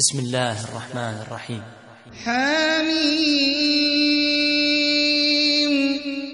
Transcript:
بسم الله الرحمن الرحيم. حامين